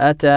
أتى